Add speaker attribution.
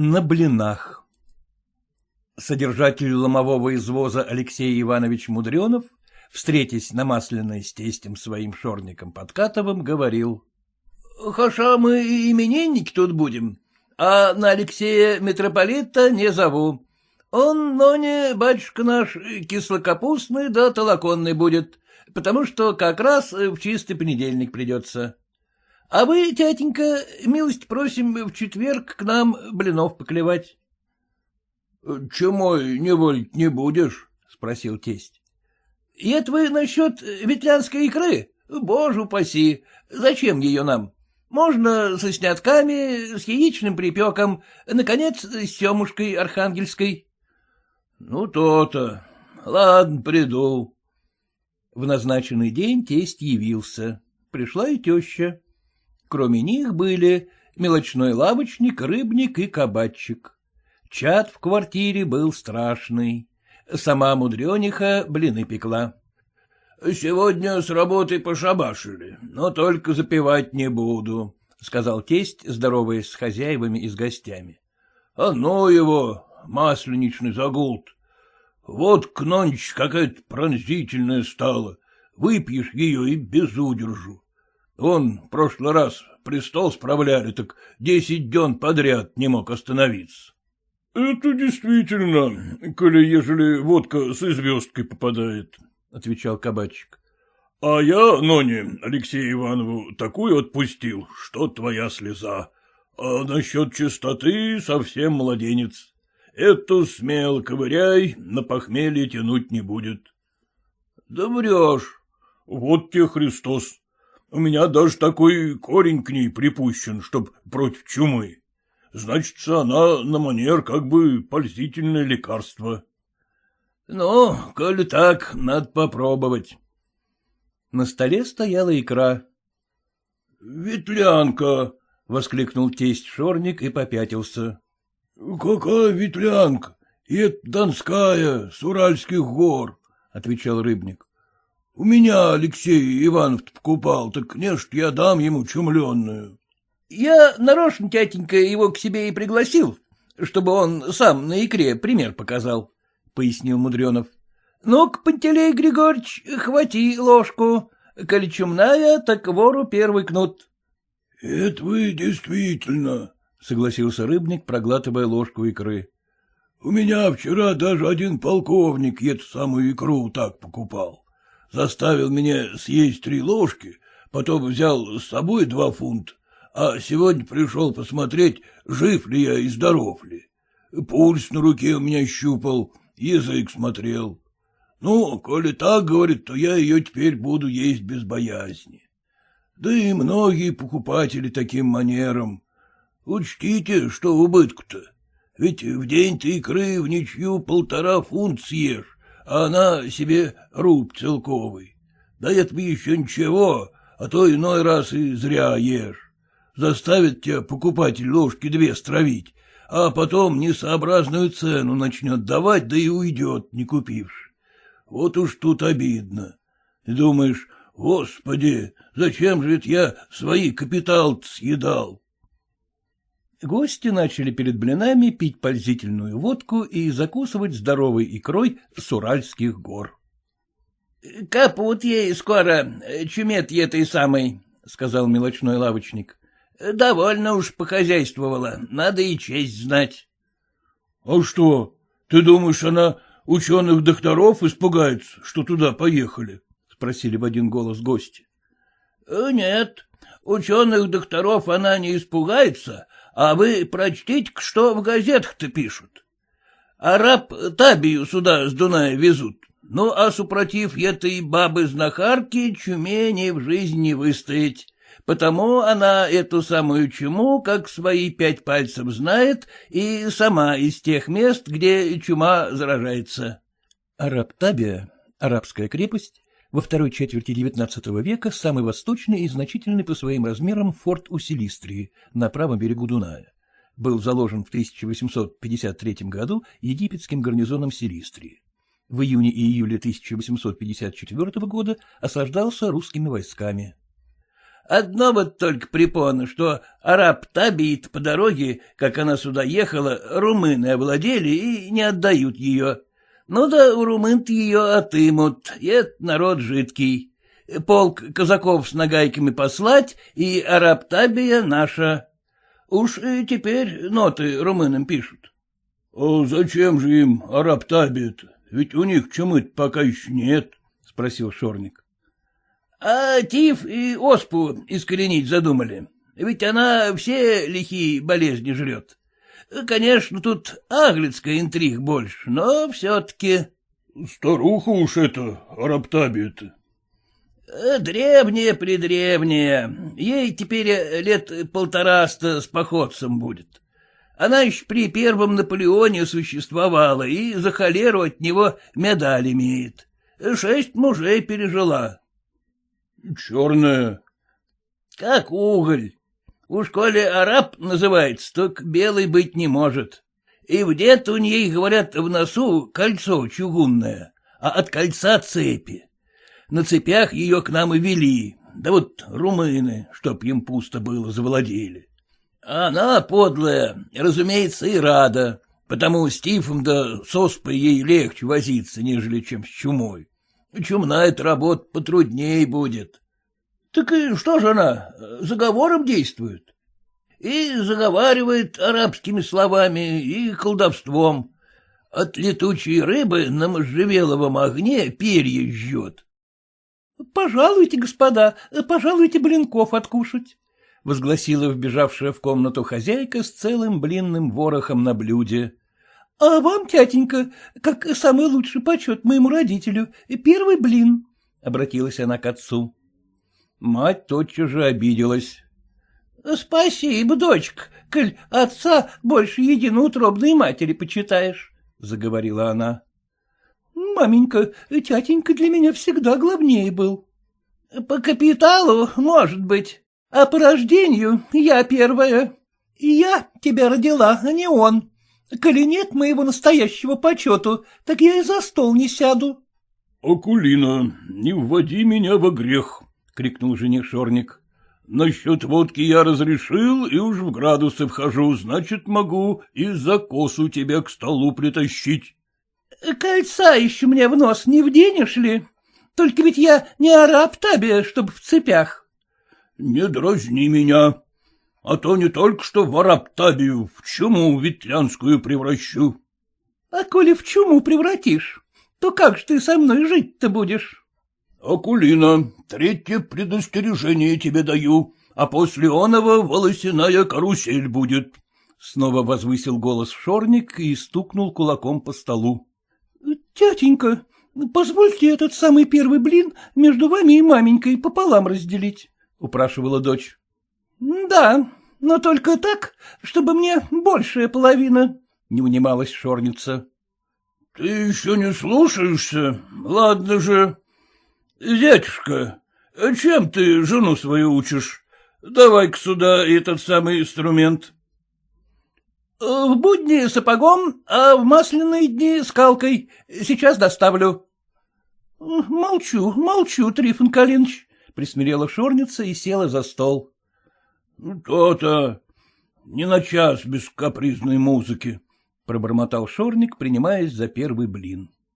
Speaker 1: На блинах Содержатель ломового извоза Алексей Иванович Мудренов, встретясь на масляной с тестем своим шорником Подкатовым, говорил. — Хаша мы именинники тут будем, а на Алексея митрополита не зову. Он, но не, батюшка наш, кислокапустный да толоконный будет, потому что как раз в чистый понедельник придется. А вы, тятенька, милость просим в четверг к нам блинов поклевать. — Чему не волить не будешь? — спросил тесть. — Это вы насчет ветлянской икры? Боже упаси! Зачем ее нам? Можно со снятками, с яичным припеком, наконец, с семушкой архангельской. — Ну, то-то. Ладно, приду. В назначенный день тесть явился. Пришла и теща. Кроме них были мелочной лавочник, рыбник и кабачик. Чад в квартире был страшный. Сама мудрениха блины пекла. — Сегодня с работы пошабашили, но только запивать не буду, — сказал тесть, здороваясь с хозяевами и с гостями. — А ну его, масленичный загулт. Вот к ночь какая-то пронзительная стала. Выпьешь ее и без удержу. Он прошлый раз престол справляли, так десять дён подряд не мог остановиться. — Это действительно, коли ежели водка с звездкой попадает, — отвечал кабачик. — А я, Ноне, Алексею Иванову, такую отпустил, что твоя слеза. А насчет чистоты совсем младенец. Эту смело ковыряй, на похмелье тянуть не будет. — Да врешь. — Вот тебе Христос. У меня даже такой корень к ней припущен, чтоб против чумы. Значит, она на манер как бы пользительное лекарство. — Ну, коли так, надо попробовать. На столе стояла икра. — Ветлянка! — воскликнул тесть Шорник и попятился. — Какая ветлянка? И это Донская, с Уральских гор, — отвечал рыбник. — У меня Алексей Иванов покупал, так не ж я дам ему чумленную. Я нарочно, тятенька, его к себе и пригласил, чтобы он сам на икре пример показал, — пояснил Мудренов. — Ну-ка, Пантелей Григорьевич, хвати ложку. Коли чумная, так вору первый кнут. — Это вы действительно, — согласился рыбник, проглатывая ложку икры. — У меня вчера даже один полковник эту самую икру так покупал. Заставил меня съесть три ложки, потом взял с собой два фунта а сегодня пришел посмотреть, жив ли я и здоров ли. Пульс на руке у меня щупал, язык смотрел. Ну, коли так, говорит, то я ее теперь буду есть без боязни. Да и многие покупатели таким манером. Учтите, что убытку-то. Ведь в день ты икры в ничью полтора фунт съешь, а она себе руб целковый. Да это еще ничего, а то иной раз и зря ешь заставит тебя покупатель ложки две стравить, а потом несообразную цену начнет давать, да и уйдет, не купивши. Вот уж тут обидно. думаешь, господи, зачем же это я свои капитал съедал? Гости начали перед блинами пить пользительную водку и закусывать здоровой икрой с Уральских гор. — Капут ей скоро, чумет этой самой, — сказал мелочной лавочник. — Довольно уж похозяйствовала, надо и честь знать. — А что, ты думаешь, она ученых-докторов испугается, что туда поехали? — спросили в один голос гости. — Нет, ученых-докторов она не испугается, а вы прочтите, что в газетах-то пишут. Араб Табию сюда с Дуная везут, ну а супротив этой бабы-знахарки чумени в жизни не выстоять. Потому она эту самую чуму, как свои пять пальцев знает, и сама из тех мест, где чума заражается. Араб-Табия, арабская крепость, во второй четверти XIX века самый восточный и значительный по своим размерам форт у Силистрии, на правом берегу Дуная. Был заложен в 1853 году египетским гарнизоном Силистрии. В июне и июле 1854 года осаждался русскими войсками. Одно вот только припомню, что араб Табит по дороге, как она сюда ехала, румыны овладели и не отдают ее. Ну да у румын ее отымут, и это народ жидкий. Полк казаков с нагайками послать, и араб Табия наша. Уж и теперь ноты румынам пишут.
Speaker 2: — А зачем же им араб Табия-то? Ведь у них чумы пока еще нет, — спросил Шорник.
Speaker 1: — А тиф и оспу искоренить задумали. Ведь она все лихие болезни жрет. Конечно, тут аглицкая интриг больше, но все-таки...
Speaker 2: — Старуха уж это, араптабия-то.
Speaker 1: — Древняя-предревняя. Ей теперь лет полтораста с походцем будет. Она еще при первом Наполеоне существовала и за холеру от него медаль имеет. Шесть мужей пережила.
Speaker 2: — Черная?
Speaker 1: — Как уголь. Уж коли араб называется, только белый быть не может. И где-то у ней, говорят, в носу кольцо чугунное, а от кольца цепи. На цепях ее к нам и вели, да вот румыны, чтоб им пусто было, завладели. Она, подлая, разумеется, и рада, потому с тифом да с оспой ей легче возиться, нежели чем с чумой. Чумная эта работа потрудней будет. Так и что же она, заговором действует? И заговаривает арабскими словами и колдовством. От летучей рыбы на можжевеловом огне перья жжет. — Пожалуйте, господа, пожалуйте блинков откушать, — возгласила вбежавшая в комнату хозяйка с целым блинным ворохом на блюде. — А вам, тятенька, как самый лучший почет моему родителю, первый блин, — обратилась она к отцу. Мать тотчас же обиделась. — Спасибо, дочка, коль отца больше единоутробной матери почитаешь, — заговорила она. — Маменька, тятенька для меня всегда главнее был. — По капиталу, может быть, а по рождению я первая. Я тебя родила, а не он. Коли нет моего настоящего почету, так я и за стол не сяду.
Speaker 2: — Акулина, не вводи меня во грех, крикнул жених Шорник. — Насчет водки я разрешил и уж в градусы вхожу, значит, могу и за косу тебя к столу притащить.
Speaker 1: — Кольца еще мне в нос не вденешь ли? Только ведь я не араб табе, чтоб в цепях.
Speaker 2: — Не дразни меня, а то не только что в араб табию, в чуму ветлянскую превращу.
Speaker 1: — А коли в чуму превратишь, то как же ты со мной жить-то будешь?
Speaker 2: — Акулина, третье предостережение тебе даю, а после оного волосяная карусель будет. Снова возвысил голос Шорник и стукнул кулаком по столу.
Speaker 1: — Тятенька, позвольте этот самый первый блин между вами и маменькой пополам разделить, — упрашивала дочь. — Да, но только так, чтобы мне большая половина, — не унималась шорница.
Speaker 2: — Ты еще не слушаешься? Ладно же, Зятюшка, чем ты жену свою учишь? Давай-ка сюда этот самый инструмент.
Speaker 1: — В будни сапогом, а в масляные дни скалкой. Сейчас доставлю. — Молчу, молчу, Трифон Калинович, — присмирела шорница и села за стол.
Speaker 2: — То-то. Не на час без капризной музыки, — пробормотал шорник, принимаясь за первый блин.